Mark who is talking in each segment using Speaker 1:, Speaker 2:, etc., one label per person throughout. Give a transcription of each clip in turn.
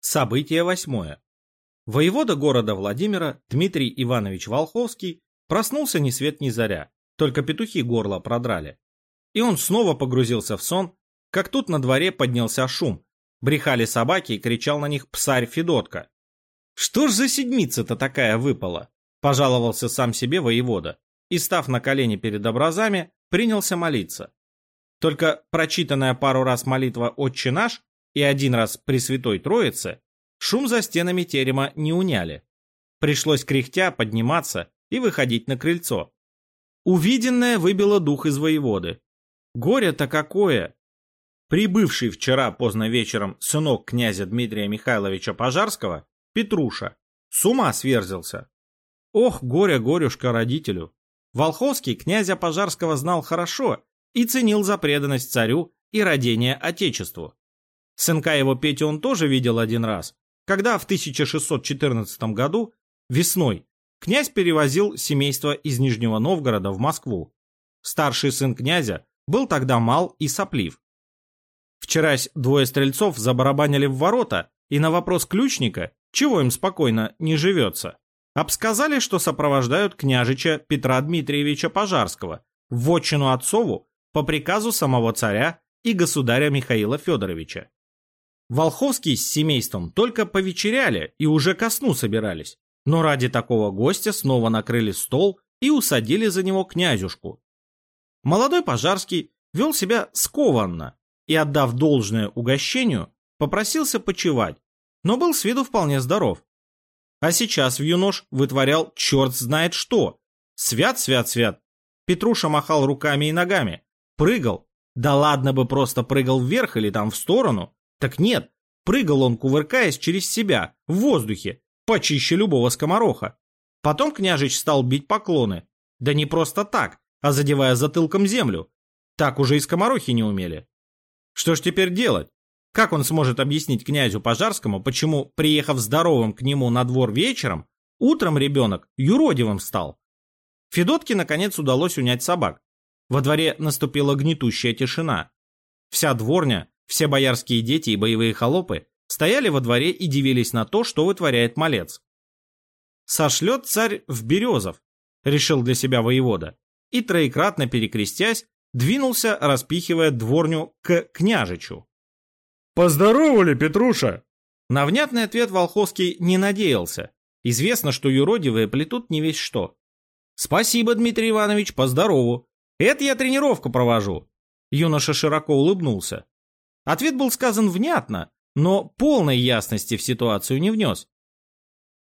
Speaker 1: Событие восьмое. Воевода города Владимира Дмитрий Иванович Волховский проснулся ни свет ни заря, только петухи горло продрали. И он снова погрузился в сон, как тут на дворе поднялся шум. Брехали собаки и кричал на них псарь Федотка. «Что ж за седмица-то такая выпала?» – пожаловался сам себе воевода и, став на колени перед образами, принялся молиться. Только прочитанная пару раз молитва «Отче наш» и один раз Пресвятой Троице, шум за стенами терема не уняли. Пришлось кряхтя подниматься и выходить на крыльцо. Увиденное выбило дух из воеводы. Горе-то какое! Прибывший вчера поздно вечером сынок князя Дмитрия Михайловича Пожарского, Петруша, с ума сверзился. Ох, горе-горюшка родителю! Волховский князя Пожарского знал хорошо и ценил за преданность царю и родение Отечеству. Сынка его Петю он тоже видел один раз, когда в 1614 году, весной, князь перевозил семейство из Нижнего Новгорода в Москву. Старший сын князя был тогда мал и соплив. Вчерась двое стрельцов забарабанили в ворота, и на вопрос ключника, чего им спокойно не живется, обсказали, что сопровождают княжича Петра Дмитриевича Пожарского в вотчину отцову по приказу самого царя и государя Михаила Федоровича. Волховский с семейством только повечеряли и уже ко сну собирались. Но ради такого гостя снова накрыли стол и усадили за него князюшку. Молодой Пожарский вел себя скованно и, отдав должное угощению, попросился почевать, но был с виду вполне здоров. А сейчас в юнош вытворял черт знает что. Свят, свят, свят. Петруша махал руками и ногами, прыгал. Да ладно бы просто прыгал вверх или там в сторону, так нет, прыгал он, кувыркаясь через себя, в воздухе, почище любого скомороха. Потом княжич стал бить поклоны. Да не просто так, а задевая затылком землю. Так уже и скоморохи не умели. Что ж теперь делать? Как он сможет объяснить князю Пожарскому, почему, приехав здоровым к нему на двор вечером, утром ребенок юродивым стал? Федотке, наконец, удалось унять собак. Во дворе наступила гнетущая тишина. Вся дворня все боярские дети и боевые холопы стояли во дворе и дивились на то, что вытворяет малец. «Сошлет царь в Березов», — решил для себя воевода, и, троекратно перекрестясь, двинулся, распихивая дворню к княжичу.
Speaker 2: «Поздоровали, Петруша!»
Speaker 1: На внятный ответ Волховский не надеялся. Известно, что юродивые плетут не весь что. «Спасибо, Дмитрий Иванович, поздорову. Это я тренировку провожу». Юноша широко улыбнулся. Ответ был сказан внятно, но полной ясности в ситуацию не внес.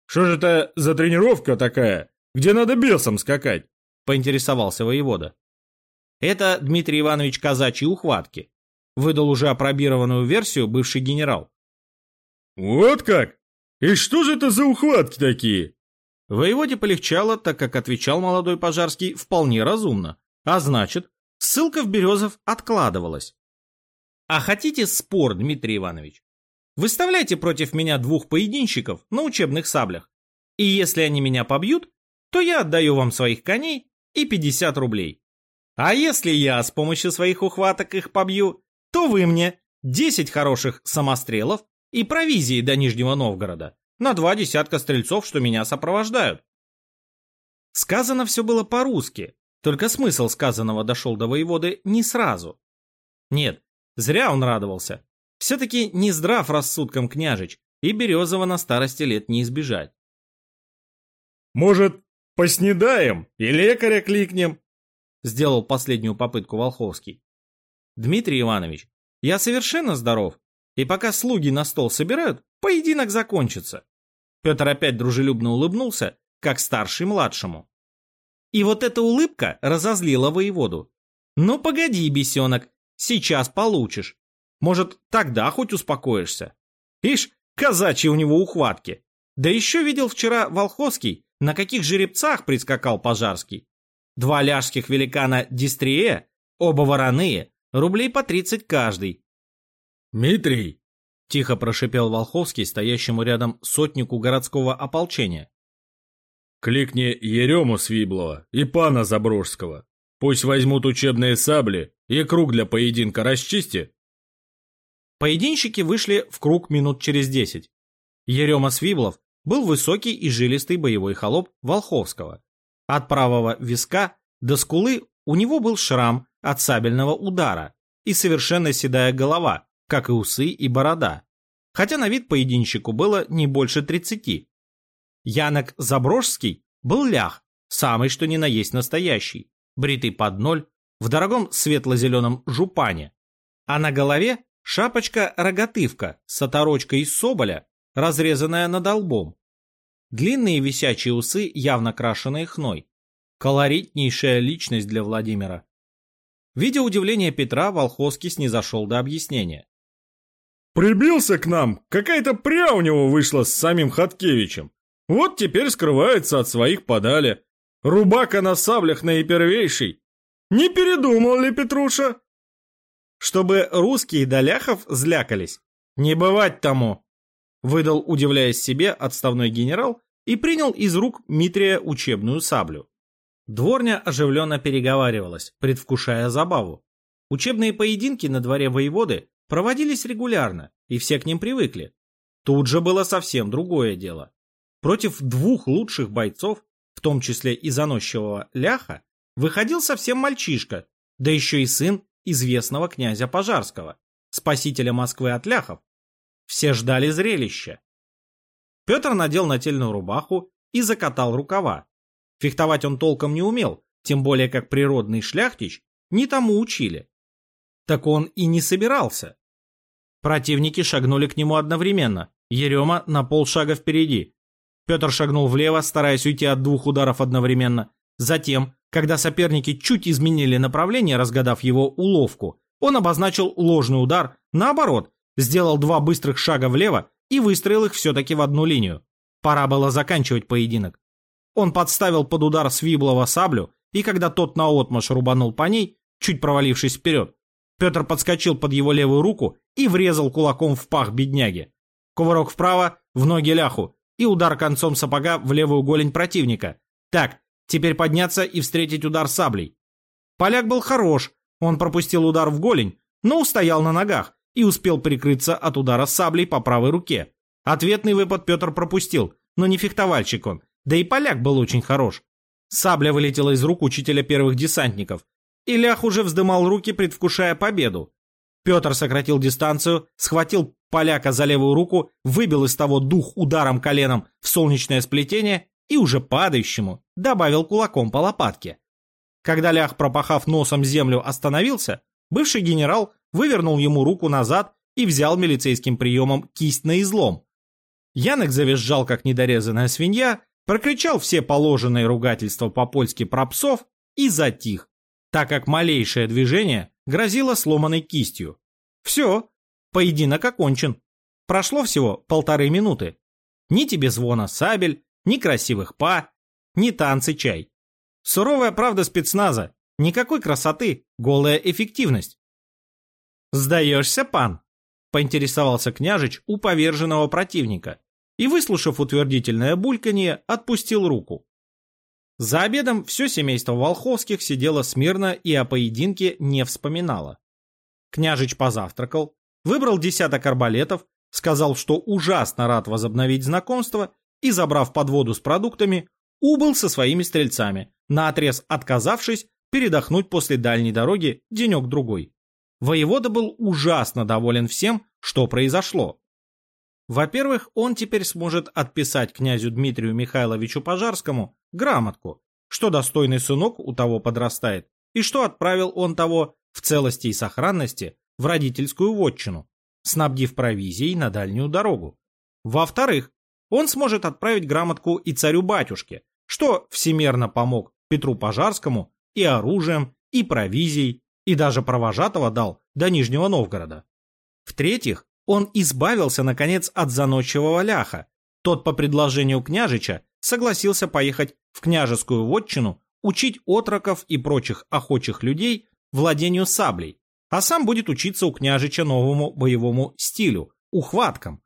Speaker 2: «Что же это за тренировка такая, где надо бесом скакать?»
Speaker 1: — поинтересовался воевода. «Это Дмитрий Иванович казачьи ухватки», — выдал уже опробированную версию бывший генерал.
Speaker 2: «Вот как? И что же это за ухватки такие?»
Speaker 1: Воеводе полегчало, так как отвечал молодой пожарский вполне разумно, а значит, ссылка в Березов откладывалась. А хотите спор, Дмитрий Иванович? Выставляйте против меня двух поединщиков на учебных саблях. И если они меня побьют, то я отдаю вам своих коней и 50 рублей. А если я с помощью своих ухваток их побью, то вы мне 10 хороших самострелов и провизии до Нижнего Новгорода на два десятка стрельцов, что меня сопровождают. Сказано все было по-русски, только смысл сказанного дошел до воеводы не сразу. Нет, Зря он радовался. Все-таки не здрав рассудком княжич, и Березова на старости лет не избежать.
Speaker 2: «Может, поснедаем и лекаря кликнем?»
Speaker 1: Сделал последнюю попытку Волховский. «Дмитрий Иванович, я совершенно здоров, и пока слуги на стол собирают, поединок закончится». Петр опять дружелюбно улыбнулся, как старший младшему. И вот эта улыбка разозлила воеводу. «Ну погоди, бесенок, Сейчас получишь. Может, тогда хоть успокоишься. Ишь, казачьи у него ухватки. Да еще видел вчера Волховский, на каких жеребцах прискакал Пожарский. Два ляжских великана Дистрие, оба вороные, рублей по тридцать каждый.
Speaker 2: «Митрий!»
Speaker 1: — тихо прошипел Волховский, стоящему рядом сотнику городского ополчения.
Speaker 2: «Кликни Ерему Свиблова и пана Заброжского. Пусть возьмут учебные сабли и круг для поединка расчисти.
Speaker 1: Поединщики вышли в круг минут через десять. Ерема Свиблов был высокий и жилистый боевой холоп Волховского. От правого виска до скулы у него был шрам от сабельного удара и совершенно седая голова, как и усы и борода. Хотя на вид поединщику было не больше тридцати. Янок Заброжский был лях, самый что ни на есть настоящий, бритый под ноль, в дорогом светло-зеленом жупане. А на голове шапочка-рогатывка с оторочкой из соболя, разрезанная над лбом. Длинные висячие усы, явно крашеные хной. Колоритнейшая личность для Владимира. Видя удивление Петра, Волховский снизошел до объяснения.
Speaker 2: «Прибился к нам! Какая-то пря у него вышла с самим Хаткевичем. Вот теперь скрывается от своих подали. Рубака на саблях наипервейший. Не передумал ли Петруша?»
Speaker 1: «Чтобы русские до ляхов злякались. Не бывать тому!» Выдал, удивляясь себе, отставной генерал и принял из рук Митрия учебную саблю. Дворня оживленно переговаривалась, предвкушая забаву. Учебные поединки на дворе воеводы проводились регулярно, и все к ним привыкли. Тут же было совсем другое дело. Против двух лучших бойцов, том числе и заносчивого ляха, выходил совсем мальчишка, да еще и сын известного князя Пожарского, спасителя Москвы от ляхов. Все ждали зрелища. Петр надел нательную рубаху и закатал рукава, Фехтовать он толком не умел, тем более как природный шляхтич не тому учили. Так он и не собирался. Противники шагнули к нему одновременно, Ерема на полшага впереди. Петр шагнул влево, стараясь уйти от двух ударов одновременно. Затем, когда соперники чуть изменили направление, разгадав его уловку, он обозначил ложный удар, наоборот, сделал два быстрых шага влево и выстроил их все-таки в одну линию. Пора было заканчивать поединок. Он подставил под удар Свиблова саблю, и когда тот наотмашь рубанул по ней, чуть провалившись вперед, Петр подскочил под его левую руку и врезал кулаком в пах бедняги. Кувырок вправо, в ноги ляху, и удар концом сапога в левую голень противника. Так, теперь подняться и встретить удар саблей. Поляк был хорош, он пропустил удар в голень, но устоял на ногах и успел прикрыться от удара саблей по правой руке. Ответный выпад Петр пропустил, но не фехтовальщик он, да и поляк был очень хорош. Сабля вылетела из рук учителя первых десантников. И Лях уже вздымал руки, предвкушая победу. Петр сократил дистанцию, схватил поляка за левую руку, выбил из того дух ударом коленом в солнечное сплетение и уже падающему добавил кулаком по лопатке. Когда Лях, пропахав носом землю, остановился, бывший генерал вывернул ему руку назад и взял милицейским приемом кисть на излом. Янок завизжал, как недорезанная свинья, прокричал все положенные ругательства по-польски про псов и затих, так как малейшее движение грозило сломанной кистью. Все, поединок окончен. Прошло всего полторы минуты. Ни тебе звона сабель, ни красивых па, ни танцы чай. Суровая правда спецназа, никакой красоты, голая эффективность. «Сдаешься, пан?» – поинтересовался княжич у поверженного противника и, выслушав утвердительное бульканье, отпустил руку. За обедом все семейство Волховских сидело смирно и о поединке не вспоминало. Княжич позавтракал, выбрал десяток арбалетов, сказал, что ужасно рад возобновить знакомство и, забрав подводу с продуктами, убыл со своими стрельцами, наотрез отказавшись передохнуть после дальней дороги денек-другой. Воевода был ужасно доволен всем, что произошло. Во-первых, он теперь сможет отписать князю Дмитрию Михайловичу Пожарскому грамотку, что достойный сынок у того подрастает, и что отправил он того в целости и сохранности в родительскую вотчину, снабдив провизией на дальнюю дорогу. Во-вторых, он сможет отправить грамотку и царю-батюшке, что всемерно помог Петру Пожарскому и оружием, и провизией, и даже провожатого дал до Нижнего Новгорода. В-третьих, он избавился, наконец, от заносчивого ляха. Тот по предложению княжича согласился поехать в княжескую вотчину учить отроков и прочих охочих людей владению саблей, а сам будет учиться у княжича новому боевому стилю, ухваткам.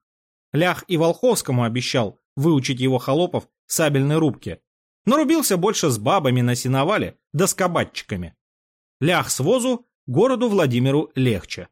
Speaker 1: Лях и Волховскому обещал выучить его холопов сабельной рубке, но рубился больше с бабами на сеновале да с кабатчиками. Лях с возу городу Владимиру легче.